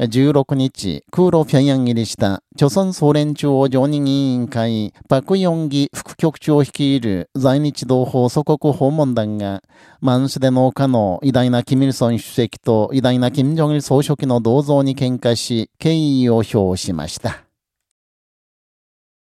16日、空路平壌入りした、朝鮮総連中央常任委員会、パクヨンギ副局長を率いる在日同胞祖国訪問団が、マンスデ農家の偉大なキミルソン主席と偉大なキム・ジョンル総書記の銅像に喧嘩し、敬意を表しました。